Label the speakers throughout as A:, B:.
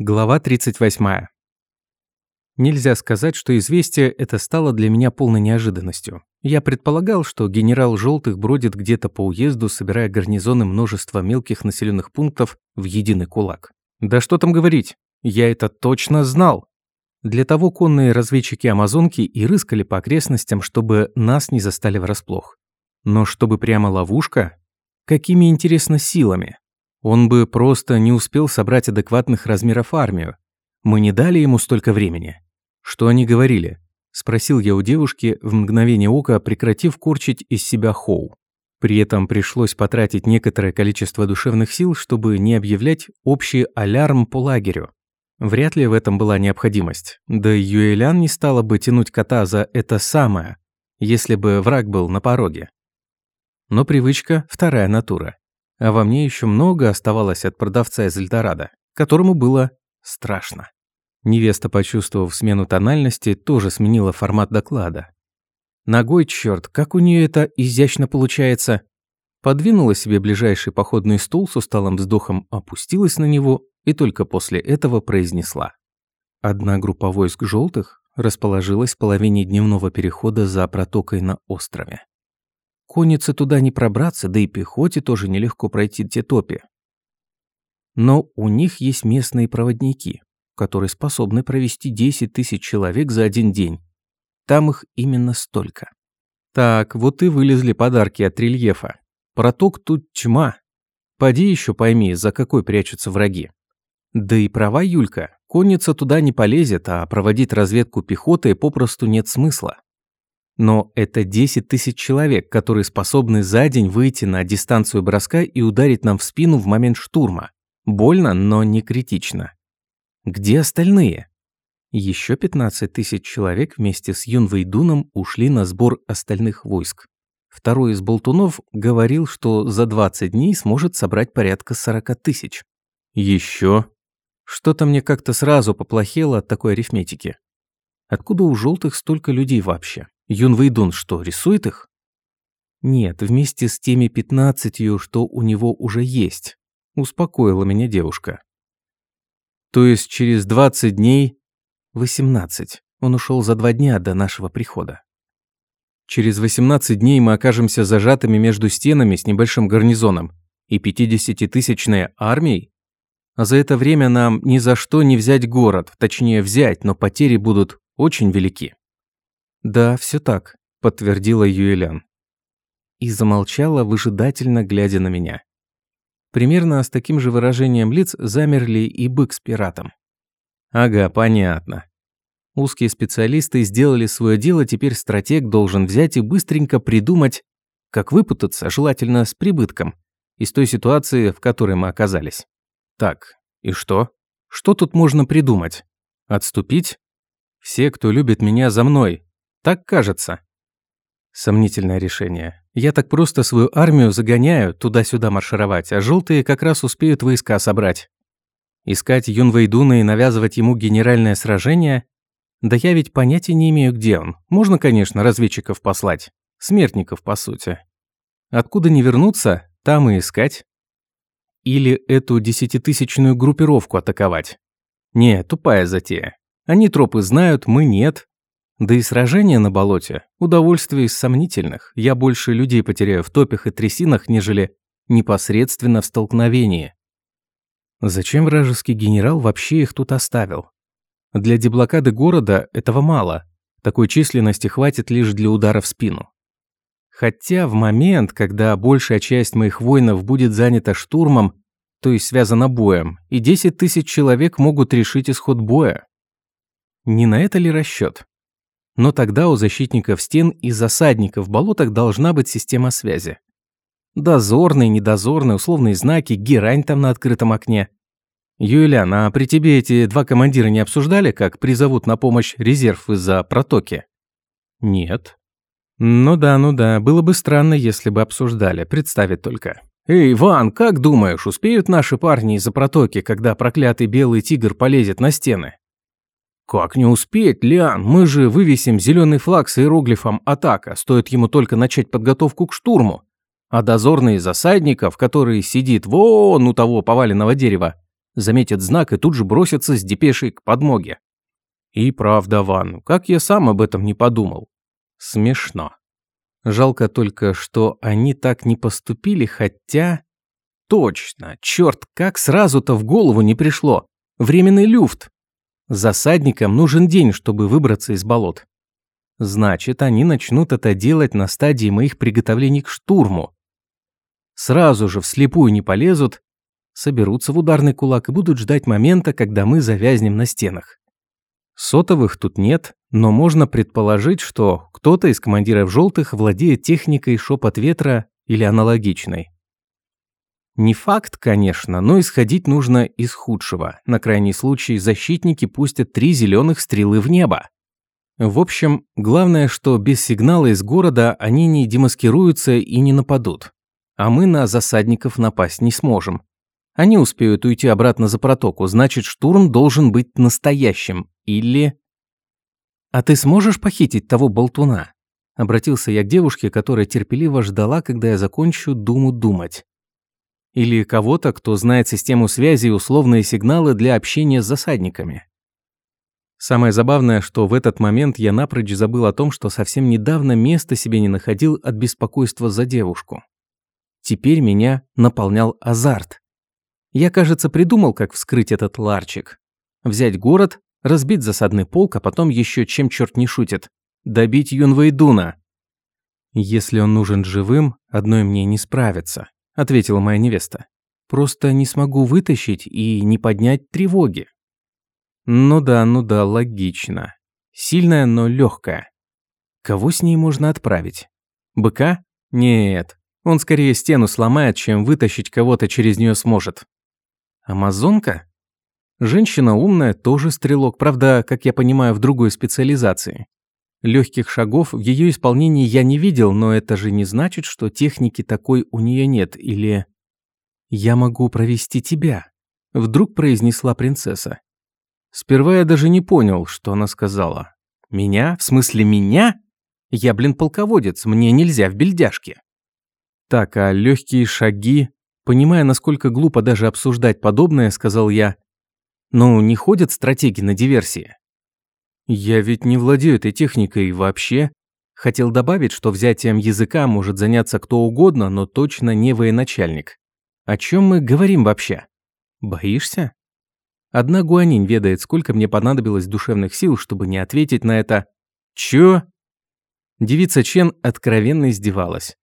A: Глава 38. Нельзя сказать, что известие это стало для меня полной неожиданностью. Я предполагал, что генерал Желтых бродит где-то по уезду, собирая гарнизоны множества мелких населенных пунктов в единый кулак. Да что там говорить, я это точно знал. Для того конные разведчики Амазонки и рыскали по окрестностям, чтобы нас не застали врасплох. Но чтобы прямо ловушка? Какими, интересно, силами? Он бы просто не успел собрать адекватных размеров армию. Мы не дали ему столько времени. Что они говорили? Спросил я у девушки, в мгновение ока прекратив корчить из себя хоу. При этом пришлось потратить некоторое количество душевных сил, чтобы не объявлять общий алярм по лагерю. Вряд ли в этом была необходимость. Да и Юэлян не стала бы тянуть кота за это самое, если бы враг был на пороге. Но привычка – вторая натура. А во мне еще много оставалось от продавца из Эльдорадо, которому было страшно. Невеста, почувствовав смену тональности, тоже сменила формат доклада. Ногой, черт, как у нее это изящно получается. Подвинула себе ближайший походный стул с усталым вздохом, опустилась на него и только после этого произнесла. Одна группа войск желтых расположилась в половине дневного перехода за протокой на острове. Коннице туда не пробраться, да и пехоте тоже нелегко пройти те топи. Но у них есть местные проводники, которые способны провести 10 тысяч человек за один день. Там их именно столько. Так, вот и вылезли подарки от рельефа. Проток тут тьма. Поди еще пойми, за какой прячутся враги. Да и права Юлька, конница туда не полезет, а проводить разведку пехоты попросту нет смысла. Но это 10 тысяч человек, которые способны за день выйти на дистанцию броска и ударить нам в спину в момент штурма. Больно, но не критично. Где остальные? Еще 15 тысяч человек вместе с Юнвейдуном ушли на сбор остальных войск. Второй из болтунов говорил, что за 20 дней сможет собрать порядка 40 тысяч. Еще. Что-то мне как-то сразу поплохело от такой арифметики. Откуда у желтых столько людей вообще? Юн Вэйдун что, рисует их? Нет, вместе с теми пятнадцатью, что у него уже есть. Успокоила меня девушка. То есть через двадцать дней... Восемнадцать. Он ушел за два дня до нашего прихода. Через восемнадцать дней мы окажемся зажатыми между стенами с небольшим гарнизоном и пятидесятитысячной армией? А за это время нам ни за что не взять город, точнее взять, но потери будут очень велики. «Да, все так», – подтвердила Юэлян. И замолчала, выжидательно глядя на меня. Примерно с таким же выражением лиц замерли и бык с пиратом. «Ага, понятно. Узкие специалисты сделали свое дело, теперь стратег должен взять и быстренько придумать, как выпутаться, желательно с прибытком, из той ситуации, в которой мы оказались. Так, и что? Что тут можно придумать? Отступить? Все, кто любит меня, за мной, так кажется. Сомнительное решение. Я так просто свою армию загоняю туда-сюда маршировать, а желтые как раз успеют войска собрать. Искать Юнвейдуна и навязывать ему генеральное сражение? Да я ведь понятия не имею, где он. Можно, конечно, разведчиков послать. Смертников, по сути. Откуда не вернуться, там и искать. Или эту десятитысячную группировку атаковать. Не, тупая затея. Они тропы знают, мы нет. Да и сражение на болоте – удовольствие из сомнительных. Я больше людей потеряю в топях и трясинах, нежели непосредственно в столкновении. Зачем вражеский генерал вообще их тут оставил? Для деблокады города этого мало. Такой численности хватит лишь для удара в спину. Хотя в момент, когда большая часть моих воинов будет занята штурмом, то есть связана боем, и 10 тысяч человек могут решить исход боя. Не на это ли расчет? Но тогда у защитников стен и засадников в болотах должна быть система связи. Дозорные, недозорные, условные знаки, герань там на открытом окне. Юлиан, а при тебе эти два командира не обсуждали, как призовут на помощь резерв из-за протоки? Нет. Ну да, ну да, было бы странно, если бы обсуждали, представить только. «Эй, Иван, как думаешь, успеют наши парни из-за протоки, когда проклятый белый тигр полезет на стены?» «Как не успеть, Лиан? Мы же вывесим зеленый флаг с иероглифом «Атака», стоит ему только начать подготовку к штурму. А дозорный засадников, который сидит вон у того поваленного дерева, заметят знак и тут же бросятся с депешей к подмоге. И правда, Ван, как я сам об этом не подумал. Смешно. Жалко только, что они так не поступили, хотя... Точно, черт, как сразу-то в голову не пришло. Временный люфт. Засадникам нужен день, чтобы выбраться из болот. Значит, они начнут это делать на стадии моих приготовлений к штурму. Сразу же вслепую не полезут, соберутся в ударный кулак и будут ждать момента, когда мы завязнем на стенах. Сотовых тут нет, но можно предположить, что кто-то из командиров «желтых» владеет техникой шепот ветра или аналогичной. Не факт, конечно, но исходить нужно из худшего. На крайний случай защитники пустят три зеленых стрелы в небо. В общем, главное, что без сигнала из города они не демаскируются и не нападут. А мы на засадников напасть не сможем. Они успеют уйти обратно за протоку, значит, штурм должен быть настоящим. Или... «А ты сможешь похитить того болтуна?» Обратился я к девушке, которая терпеливо ждала, когда я закончу думу думать. Или кого-то, кто знает систему связи и условные сигналы для общения с засадниками. Самое забавное, что в этот момент я напрочь забыл о том, что совсем недавно места себе не находил от беспокойства за девушку. Теперь меня наполнял азарт. Я, кажется, придумал, как вскрыть этот ларчик. Взять город, разбить засадный полк, а потом еще чем черт не шутит. Добить Юнвейдуна. Если он нужен живым, одной мне не справиться ответила моя невеста. Просто не смогу вытащить и не поднять тревоги. Ну да, ну да, логично. Сильная, но легкая. Кого с ней можно отправить? Быка? Нет. Он скорее стену сломает, чем вытащить кого-то через нее сможет. Амазонка? Женщина умная, тоже стрелок, правда, как я понимаю, в другой специализации. Легких шагов в ее исполнении я не видел, но это же не значит, что техники такой у нее нет, или... «Я могу провести тебя», — вдруг произнесла принцесса. Сперва я даже не понял, что она сказала. «Меня? В смысле меня? Я, блин, полководец, мне нельзя в бельдяшке». Так, а легкие шаги... Понимая, насколько глупо даже обсуждать подобное, сказал я. Ну, не ходят стратеги на диверсии. Я ведь не владею этой техникой вообще. Хотел добавить, что взятием языка может заняться кто угодно, но точно не военачальник. О чем мы говорим вообще? Боишься? Одна Гуанинь ведает, сколько мне понадобилось душевных сил, чтобы не ответить на это «Чё?». Девица Чен откровенно издевалась.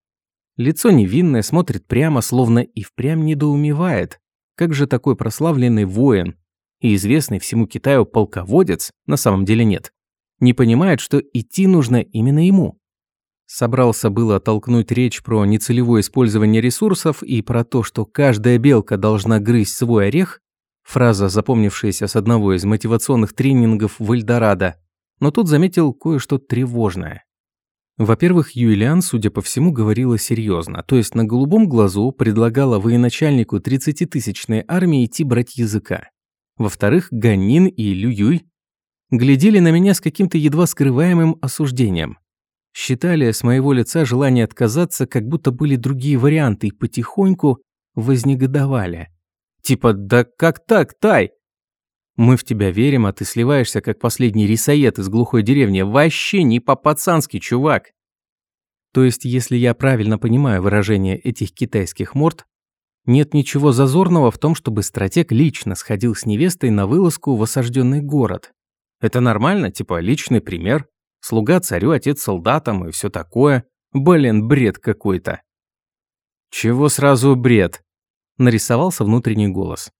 A: Лицо невинное, смотрит прямо, словно и впрямь недоумевает. Как же такой прославленный воин, и известный всему Китаю полководец на самом деле нет. Не понимает, что идти нужно именно ему. Собрался было толкнуть речь про нецелевое использование ресурсов и про то, что каждая белка должна грызть свой орех, фраза, запомнившаяся с одного из мотивационных тренингов в Эльдорадо, но тут заметил кое-что тревожное. Во-первых, Юлиан, судя по всему, говорила серьезно, то есть на голубом глазу предлагала военачальнику 30-тысячной армии идти брать языка. Во-вторых, Ганнин и Лююй глядели на меня с каким-то едва скрываемым осуждением. Считали с моего лица желание отказаться, как будто были другие варианты, и потихоньку вознегодовали. Типа, да как так, Тай? Мы в тебя верим, а ты сливаешься, как последний рисоед из глухой деревни. Вообще не по-пацански, чувак. То есть, если я правильно понимаю выражение этих китайских морд, нет ничего зазорного в том, чтобы стратег лично сходил с невестой на вылазку в осажденный город. Это нормально, типа личный пример. Слуга царю, отец солдатам и все такое. Блин, бред какой-то. Чего сразу бред? Нарисовался внутренний голос.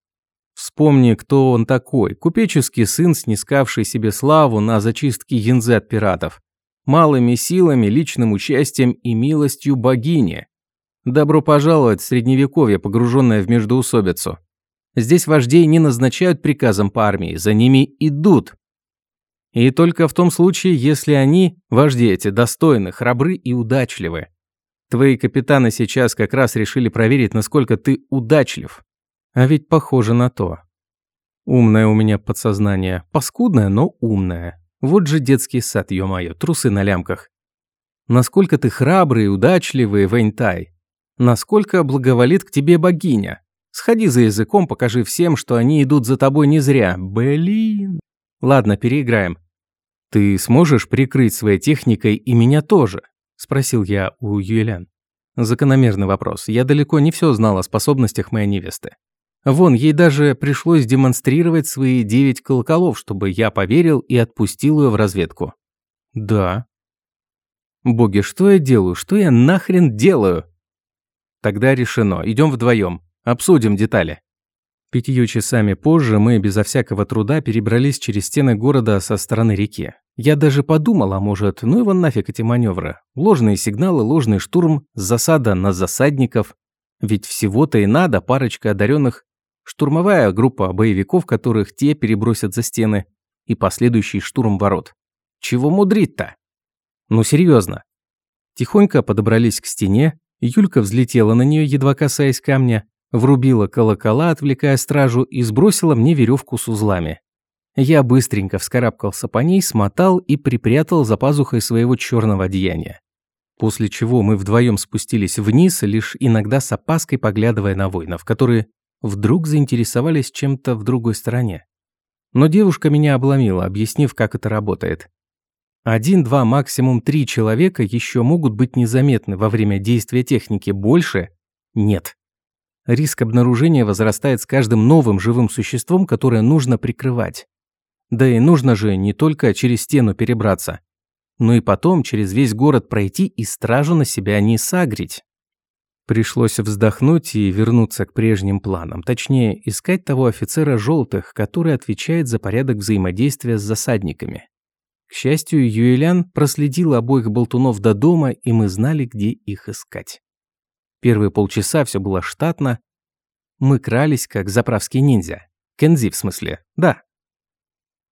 A: Вспомни, кто он такой. Купеческий сын, снискавший себе славу на зачистке янзы от пиратов. Малыми силами, личным участием и милостью богини. Добро пожаловать в средневековье, погруженное в междоусобицу. Здесь вождей не назначают приказом по армии, за ними идут. И только в том случае, если они, вожди эти, достойны, храбры и удачливы. Твои капитаны сейчас как раз решили проверить, насколько ты удачлив. А ведь похоже на то. Умное у меня подсознание. Паскудное, но умное. Вот же детский сад, ё-моё, трусы на лямках. Насколько ты храбрый и удачливый, Вэньтай. Насколько благоволит к тебе богиня? Сходи за языком, покажи всем, что они идут за тобой не зря. Блин. Ладно, переиграем. Ты сможешь прикрыть своей техникой и меня тоже? Спросил я у Юэлян. Закономерный вопрос. Я далеко не все знал о способностях моей невесты. Вон, ей даже пришлось демонстрировать свои девять колоколов, чтобы я поверил и отпустил ее в разведку. Да. Боги, что я делаю? Что я нахрен делаю? Тогда решено. Идем вдвоем. Обсудим детали. Пятью часами позже мы безо всякого труда перебрались через стены города со стороны реки. Я даже подумал, а может, ну его нафиг эти маневры. Ложные сигналы, ложный штурм, засада на засадников. Ведь всего-то и надо парочка одаренных, штурмовая группа боевиков, которых те перебросят за стены, и последующий штурм ворот. Чего мудрить-то? Ну серьезно. Тихонько подобрались к стене, Юлька взлетела на нее, едва касаясь камня, врубила колокола, отвлекая стражу, и сбросила мне веревку с узлами. Я быстренько вскарабкался по ней, смотал и припрятал за пазухой своего черного одеяния. После чего мы вдвоем спустились вниз, лишь иногда с опаской поглядывая на воинов, которые вдруг заинтересовались чем-то в другой стороне. Но девушка меня обломила, объяснив, как это работает. Один, два, максимум три человека еще могут быть незаметны во время действия техники, больше – нет. Риск обнаружения возрастает с каждым новым живым существом, которое нужно прикрывать. Да и нужно же не только через стену перебраться, но и потом через весь город пройти и стражу на себя не сагрить. Пришлось вздохнуть и вернуться к прежним планам, точнее, искать того офицера желтых, который отвечает за порядок взаимодействия с засадниками. Счастью, Юэлян проследил обоих болтунов до дома, и мы знали, где их искать. Первые полчаса все было штатно. Мы крались, как заправские ниндзя. Кензи, в смысле, да.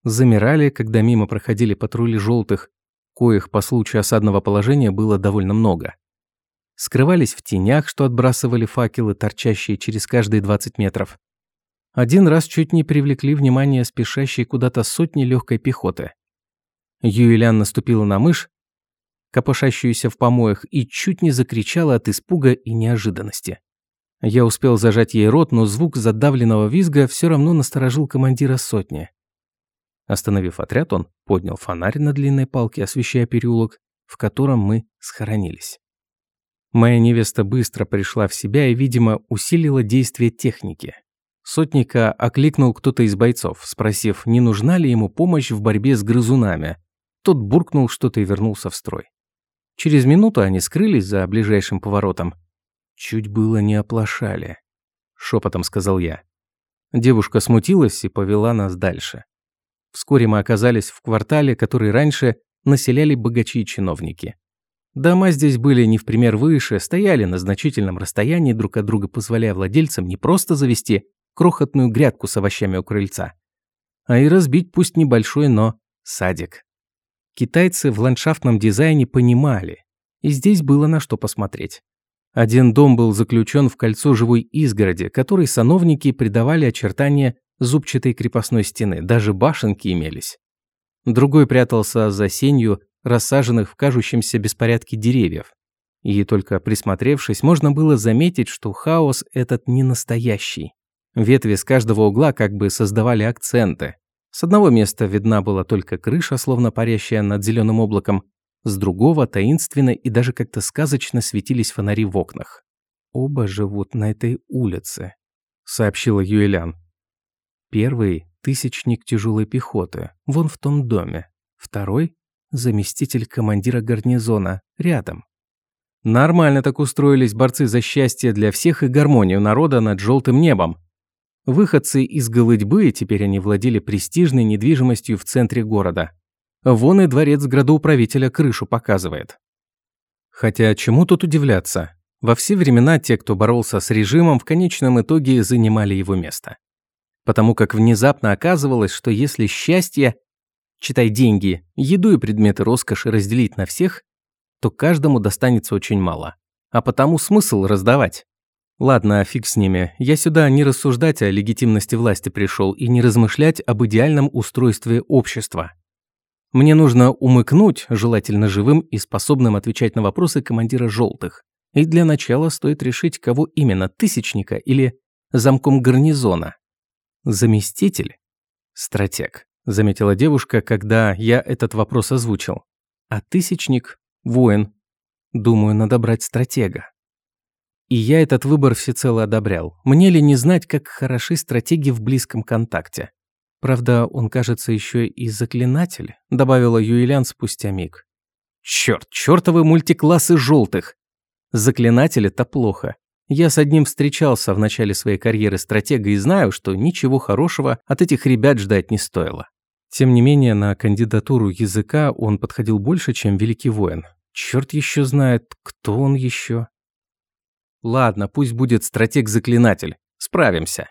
A: Замирали, когда мимо проходили патрули желтых, коих по случаю осадного положения было довольно много. Скрывались в тенях, что отбрасывали факелы, торчащие через каждые 20 метров. Один раз чуть не привлекли внимание спешащей куда-то сотни легкой пехоты. Юэлян наступила на мышь, копошащуюся в помоях, и чуть не закричала от испуга и неожиданности. Я успел зажать ей рот, но звук задавленного визга все равно насторожил командира сотни. Остановив отряд, он поднял фонарь на длинной палке, освещая переулок, в котором мы схоронились. Моя невеста быстро пришла в себя и, видимо, усилила действие техники. Сотника окликнул кто-то из бойцов, спросив, не нужна ли ему помощь в борьбе с грызунами. Тот буркнул что-то и вернулся в строй. Через минуту они скрылись за ближайшим поворотом. «Чуть было не оплошали», – шепотом сказал я. Девушка смутилась и повела нас дальше. Вскоре мы оказались в квартале, который раньше населяли богачи и чиновники. Дома здесь были не в пример выше, стояли на значительном расстоянии друг от друга, позволяя владельцам не просто завести крохотную грядку с овощами у крыльца, а и разбить пусть небольшой, но садик. Китайцы в ландшафтном дизайне понимали, и здесь было на что посмотреть. Один дом был заключен в кольцо живой изгороди, которой сановники придавали очертания зубчатой крепостной стены, даже башенки имелись. Другой прятался за сенью рассаженных в кажущемся беспорядке деревьев. И только присмотревшись, можно было заметить, что хаос этот не настоящий. Ветви с каждого угла как бы создавали акценты, с одного места видна была только крыша, словно парящая над зеленым облаком, с другого таинственно и даже как-то сказочно светились фонари в окнах. «Оба живут на этой улице», — сообщила Юэлян. «Первый — тысячник тяжелой пехоты, вон в том доме. Второй — заместитель командира гарнизона, рядом». Нормально так устроились борцы за счастье для всех и гармонию народа над желтым небом. Выходцы из Голытьбы, теперь они владели престижной недвижимостью в центре города. Вон и дворец градоуправителя крышу показывает. Хотя чему тут удивляться? Во все времена те, кто боролся с режимом, в конечном итоге занимали его место. Потому как внезапно оказывалось, что если счастье, читай деньги, еду и предметы роскоши разделить на всех, то каждому достанется очень мало. А потому смысл раздавать. Ладно, фиг с ними. Я сюда не рассуждать о легитимности власти пришел и не размышлять об идеальном устройстве общества. Мне нужно умыкнуть, желательно живым и способным отвечать на вопросы командира желтых. И для начала стоит решить, кого именно, тысячника или замком гарнизона. Заместитель? Стратег, заметила девушка, когда я этот вопрос озвучил. А тысячник – воин. Думаю, надо брать стратега. И я этот выбор всецело одобрял. Мне ли не знать, как хороши стратеги в близком контакте? Правда, он, кажется, еще и заклинатель, добавила Юэлян спустя миг. Черт, чертовы мультиклассы желтых! Заклинатель – это плохо. Я с одним встречался в начале своей карьеры стратега и знаю, что ничего хорошего от этих ребят ждать не стоило. Тем не менее, на кандидатуру языка он подходил больше, чем великий воин. Черт еще знает, кто он еще. Ладно, пусть будет стратег-заклинатель. Справимся.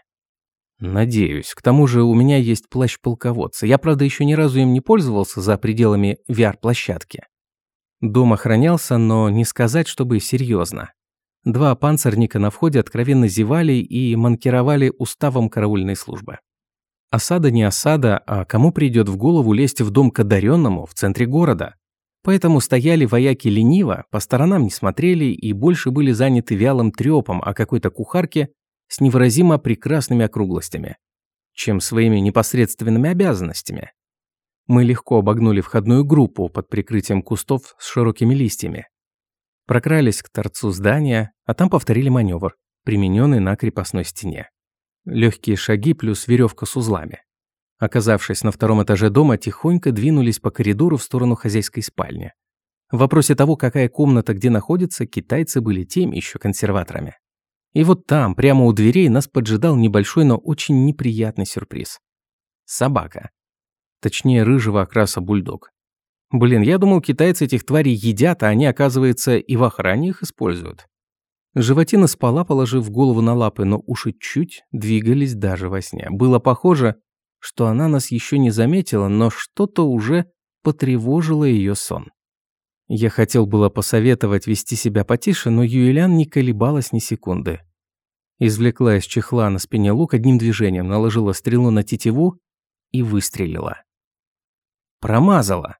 A: Надеюсь. К тому же у меня есть плащ полководца. Я, правда, еще ни разу им не пользовался за пределами VR-площадки. Дом охранялся, но не сказать, чтобы серьезно. Два панцирника на входе откровенно зевали и манкировали уставом караульной службы. Осада не осада, а кому придет в голову лезть в дом к одаренному в центре города? Поэтому стояли вояки лениво, по сторонам не смотрели и больше были заняты вялым трёпом о какой-то кухарке с невыразимо прекрасными округлостями, чем своими непосредственными обязанностями. Мы легко обогнули входную группу под прикрытием кустов с широкими листьями. Прокрались к торцу здания, а там повторили маневр, примененный на крепостной стене. Легкие шаги плюс веревка с узлами. Оказавшись на втором этаже дома, тихонько двинулись по коридору в сторону хозяйской спальни. В вопросе того, какая комната где находится, китайцы были теми еще консерваторами. И вот там, прямо у дверей, нас поджидал небольшой, но очень неприятный сюрприз. Собака. Точнее, рыжего окраса бульдог. Блин, я думал, китайцы этих тварей едят, а они, оказывается, и в охране их используют. Животина спала, положив голову на лапы, но уши чуть двигались даже во сне. Было похоже, что она нас еще не заметила, но что-то уже потревожило ее сон. Я хотел было посоветовать вести себя потише, но Юэлян не колебалась ни секунды. Извлекла из чехла на спине лук одним движением, наложила стрелу на тетиву и выстрелила. Промазала.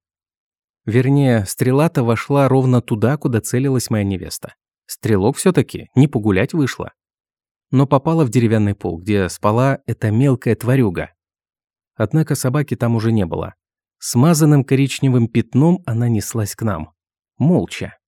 A: Вернее, стрела-то вошла ровно туда, куда целилась моя невеста. Стрелок все таки не погулять вышла. Но попала в деревянный пол, где спала эта мелкая тварюга. Однако собаки там уже не было. Смазанным коричневым пятном она неслась к нам. Молча.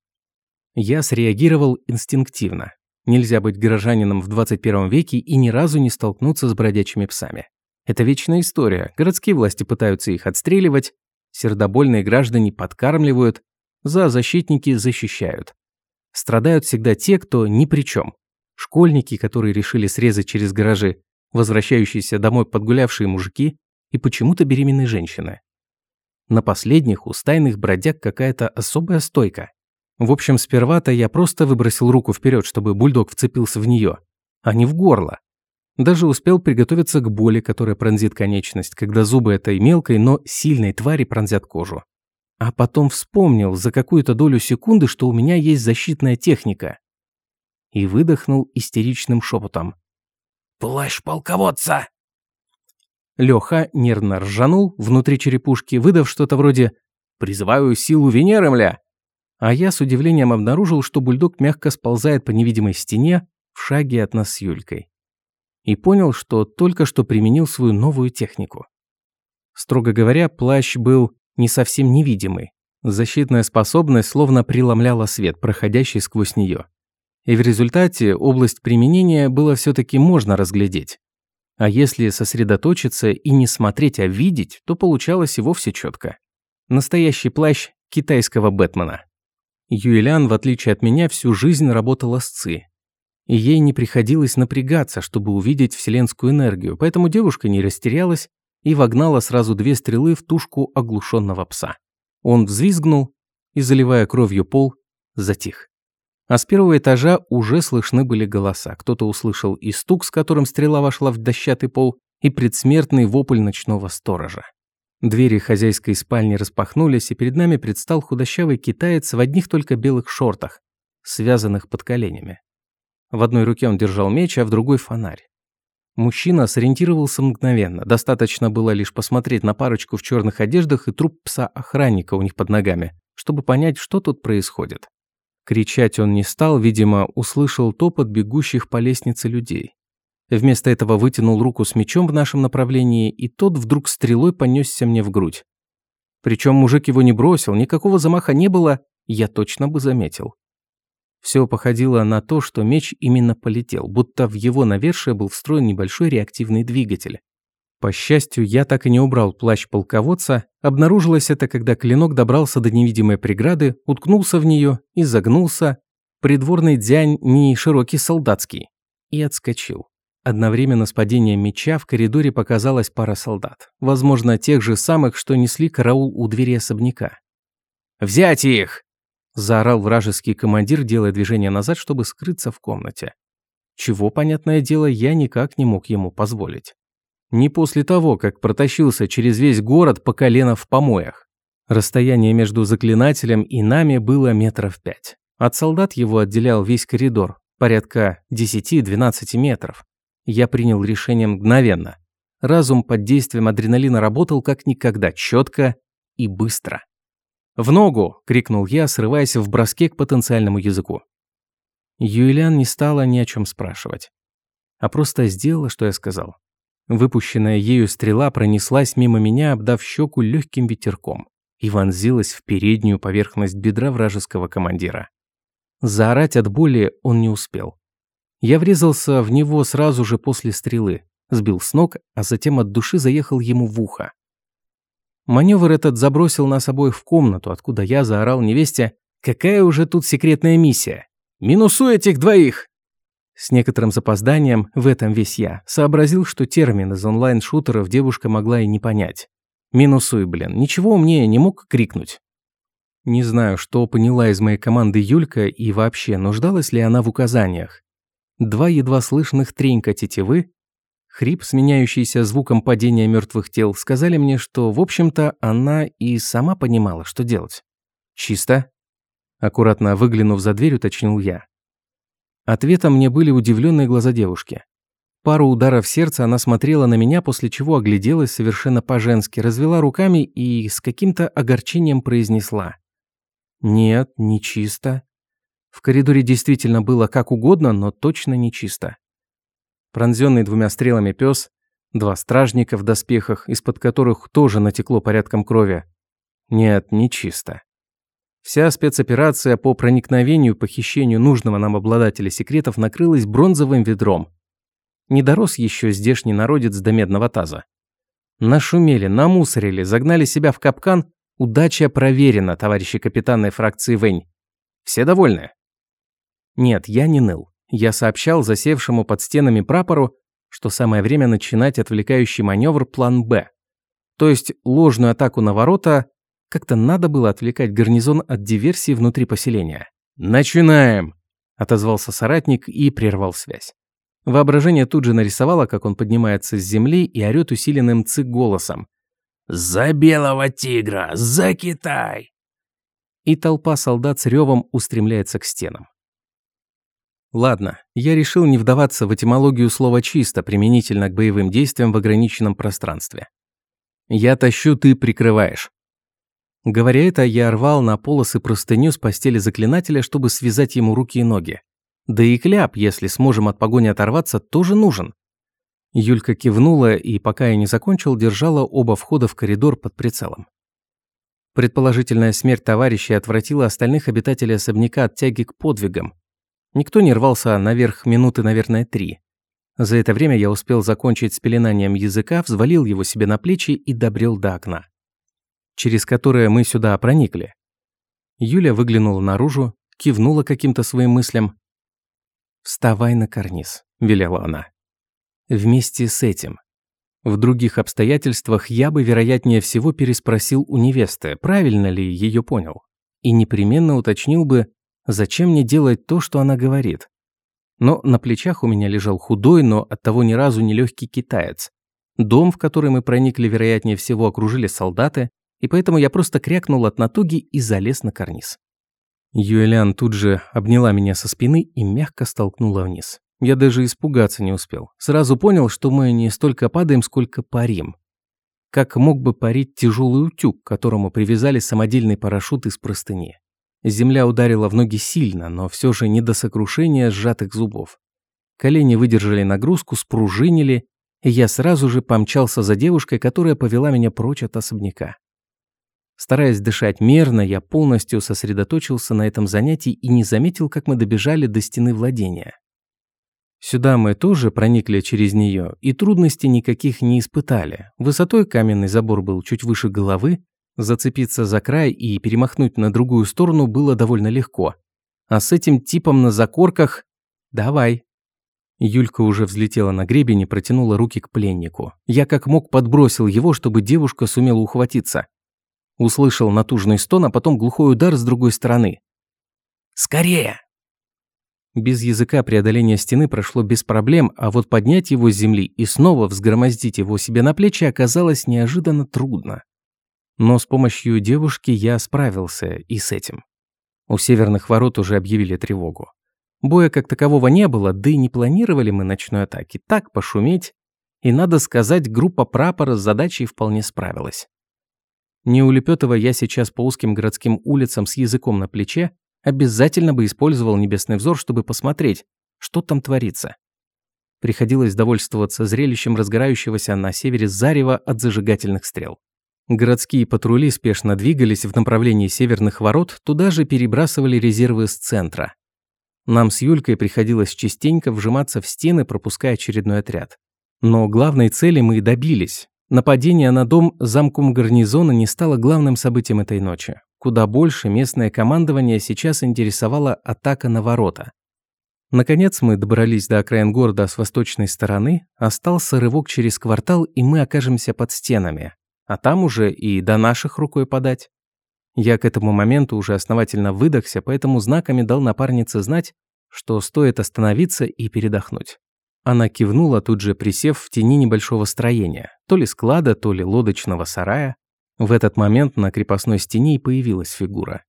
A: Я среагировал инстинктивно. Нельзя быть горожанином в 21 веке и ни разу не столкнуться с бродячими псами. Это вечная история. Городские власти пытаются их отстреливать, сердобольные граждане подкармливают, за защитники защищают. Страдают всегда те, кто ни при чем. Школьники, которые решили срезать через гаражи, возвращающиеся домой подгулявшие мужики, и почему-то беременные женщины. На последних у стайных бродяг какая-то особая стойка. В общем, сперва-то я просто выбросил руку вперед, чтобы бульдог вцепился в нее, а не в горло. Даже успел приготовиться к боли, которая пронзит конечность, когда зубы этой мелкой, но сильной твари пронзят кожу. А потом вспомнил за какую-то долю секунды, что у меня есть защитная техника. И выдохнул истеричным шепотом. «Плащ полководца!» Леха нервно ржанул внутри черепушки, выдав что-то вроде «Призываю силу Венеры, мля!» А я с удивлением обнаружил, что бульдог мягко сползает по невидимой стене в шаге от нас с Юлькой. И понял, что только что применил свою новую технику. Строго говоря, плащ был не совсем невидимый. Защитная способность словно преломляла свет, проходящий сквозь нее. И в результате область применения было все таки можно разглядеть. А если сосредоточиться и не смотреть, а видеть, то получалось и вовсе четко. Настоящий плащ китайского Бэтмена. Юэлян, в отличие от меня, всю жизнь работала с ЦИ. И ей не приходилось напрягаться, чтобы увидеть вселенскую энергию, поэтому девушка не растерялась и вогнала сразу две стрелы в тушку оглушенного пса. Он взвизгнул и, заливая кровью пол, затих. А с первого этажа уже слышны были голоса. Кто-то услышал и стук, с которым стрела вошла в дощатый пол, и предсмертный вопль ночного сторожа. Двери хозяйской спальни распахнулись, и перед нами предстал худощавый китаец в одних только белых шортах, связанных под коленями. В одной руке он держал меч, а в другой фонарь. Мужчина сориентировался мгновенно. Достаточно было лишь посмотреть на парочку в черных одеждах и труп пса-охранника у них под ногами, чтобы понять, что тут происходит. Кричать он не стал, видимо, услышал топот бегущих по лестнице людей. Вместо этого вытянул руку с мечом в нашем направлении, и тот вдруг стрелой понесся мне в грудь. Причем мужик его не бросил, никакого замаха не было, я точно бы заметил. Все походило на то, что меч именно полетел, будто в его навершие был встроен небольшой реактивный двигатель. По счастью, я так и не убрал плащ полководца. Обнаружилось это, когда клинок добрался до невидимой преграды, уткнулся в нее и загнулся. Придворный дзянь не широкий солдатский. И отскочил. Одновременно с падением меча в коридоре показалась пара солдат. Возможно, тех же самых, что несли караул у двери особняка. «Взять их!» – заорал вражеский командир, делая движение назад, чтобы скрыться в комнате. Чего, понятное дело, я никак не мог ему позволить. Не после того, как протащился через весь город по колено в помоях. Расстояние между заклинателем и нами было метров пять. От солдат его отделял весь коридор, порядка 10-12 метров. Я принял решение мгновенно. Разум под действием адреналина работал как никогда, четко и быстро. «В ногу!» – крикнул я, срываясь в броске к потенциальному языку. Юэлян не стала ни о чем спрашивать, а просто сделала, что я сказал. Выпущенная ею стрела пронеслась мимо меня, обдав щеку легким ветерком, и вонзилась в переднюю поверхность бедра вражеского командира. Заорать от боли он не успел. Я врезался в него сразу же после стрелы, сбил с ног, а затем от души заехал ему в ухо. Маневр этот забросил нас обоих в комнату, откуда я заорал невесте «Какая уже тут секретная миссия? Минусуй этих двоих!» С некоторым запозданием, в этом весь я, сообразил, что термин из онлайн-шутеров девушка могла и не понять. «Минусуй, блин, ничего умнее не мог крикнуть». Не знаю, что поняла из моей команды Юлька и вообще, нуждалась ли она в указаниях. Два едва слышных тренька тетивы, хрип, сменяющийся звуком падения мертвых тел, сказали мне, что, в общем-то, она и сама понимала, что делать. «Чисто?» Аккуратно выглянув за дверь, уточнил я. Ответом мне были удивленные глаза девушки. Пару ударов сердца она смотрела на меня, после чего огляделась совершенно по-женски, развела руками и с каким-то огорчением произнесла. «Нет, не чисто. В коридоре действительно было как угодно, но точно не чисто. Пронзенный двумя стрелами пес, два стражника в доспехах, из-под которых тоже натекло порядком крови. Нет, не чисто. Вся спецоперация по проникновению и похищению нужного нам обладателя секретов накрылась бронзовым ведром. Не дорос еще здешний народец до медного таза. Нашумели, намусорили, загнали себя в капкан. Удача проверена, товарищи капитаны фракции Вэнь. Все довольны? Нет, я не ныл. Я сообщал засевшему под стенами прапору, что самое время начинать отвлекающий маневр план «Б». То есть ложную атаку на ворота как-то надо было отвлекать гарнизон от диверсии внутри поселения. «Начинаем!» – отозвался соратник и прервал связь. Воображение тут же нарисовало, как он поднимается с земли и орёт усиленным цик голосом. «За белого тигра! За Китай!» И толпа солдат с ревом устремляется к стенам. Ладно, я решил не вдаваться в этимологию слова «чисто» применительно к боевым действиям в ограниченном пространстве. «Я тащу, ты прикрываешь». Говоря это, я рвал на полосы простыню с постели заклинателя, чтобы связать ему руки и ноги. Да и кляп, если сможем от погони оторваться, тоже нужен. Юлька кивнула и, пока я не закончил, держала оба входа в коридор под прицелом. Предположительная смерть товарища отвратила остальных обитателей особняка от тяги к подвигам. Никто не рвался наверх минуты, наверное, три. За это время я успел закончить с пеленанием языка, взвалил его себе на плечи и добрел до окна через которое мы сюда проникли. Юля выглянула наружу, кивнула каким-то своим мыслям. «Вставай на карниз», – велела она. «Вместе с этим. В других обстоятельствах я бы, вероятнее всего, переспросил у невесты, правильно ли ее понял, и непременно уточнил бы, зачем мне делать то, что она говорит. Но на плечах у меня лежал худой, но оттого ни разу не легкий китаец. Дом, в который мы проникли, вероятнее всего, окружили солдаты, и поэтому я просто крякнул от натуги и залез на карниз. Юэлян тут же обняла меня со спины и мягко столкнула вниз. Я даже испугаться не успел. Сразу понял, что мы не столько падаем, сколько парим. Как мог бы парить тяжелый утюг, к которому привязали самодельный парашют из простыни. Земля ударила в ноги сильно, но все же не до сокрушения сжатых зубов. Колени выдержали нагрузку, спружинили, и я сразу же помчался за девушкой, которая повела меня прочь от особняка. Стараясь дышать мерно, я полностью сосредоточился на этом занятии и не заметил, как мы добежали до стены владения. Сюда мы тоже проникли через нее, и трудностей никаких не испытали. Высотой каменный забор был чуть выше головы, зацепиться за край и перемахнуть на другую сторону было довольно легко. А с этим типом на закорках «давай». Юлька уже взлетела на гребень и протянула руки к пленнику. Я как мог подбросил его, чтобы девушка сумела ухватиться. Услышал натужный стон, а потом глухой удар с другой стороны. «Скорее!» Без языка преодоление стены прошло без проблем, а вот поднять его с земли и снова взгромоздить его себе на плечи оказалось неожиданно трудно. Но с помощью девушки я справился и с этим. У северных ворот уже объявили тревогу. Боя как такового не было, да и не планировали мы ночной атаки. Так, пошуметь. И надо сказать, группа прапора с задачей вполне справилась. Не улепетывая я сейчас по узким городским улицам с языком на плече, обязательно бы использовал небесный взор, чтобы посмотреть, что там творится. Приходилось довольствоваться зрелищем разгорающегося на севере зарева от зажигательных стрел. Городские патрули спешно двигались в направлении северных ворот, туда же перебрасывали резервы с центра. Нам с Юлькой приходилось частенько вжиматься в стены, пропуская очередной отряд. Но главной цели мы и добились. Нападение на дом замком гарнизона не стало главным событием этой ночи. Куда больше местное командование сейчас интересовала атака на ворота. Наконец мы добрались до окраин города с восточной стороны, остался рывок через квартал, и мы окажемся под стенами. А там уже и до наших рукой подать. Я к этому моменту уже основательно выдохся, поэтому знаками дал напарнице знать, что стоит остановиться и передохнуть. Она кивнула, тут же присев в тени небольшого строения, то ли склада, то ли лодочного сарая. В этот момент на крепостной стене и появилась фигура.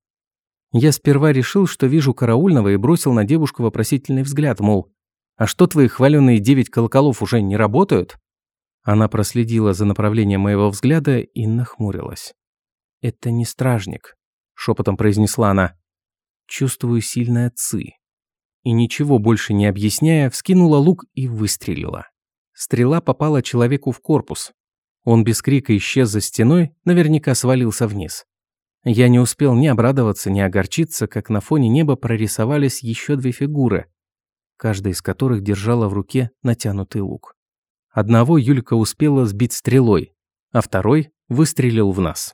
A: Я сперва решил, что вижу караульного и бросил на девушку вопросительный взгляд, мол, «А что твои хваленные девять колоколов уже не работают?» Она проследила за направлением моего взгляда и нахмурилась. «Это не стражник», — шепотом произнесла она. «Чувствую сильное ци» и, ничего больше не объясняя, вскинула лук и выстрелила. Стрела попала человеку в корпус. Он без крика исчез за стеной, наверняка свалился вниз. Я не успел ни обрадоваться, ни огорчиться, как на фоне неба прорисовались еще две фигуры, каждая из которых держала в руке натянутый лук. Одного Юлька успела сбить стрелой, а второй выстрелил в нас.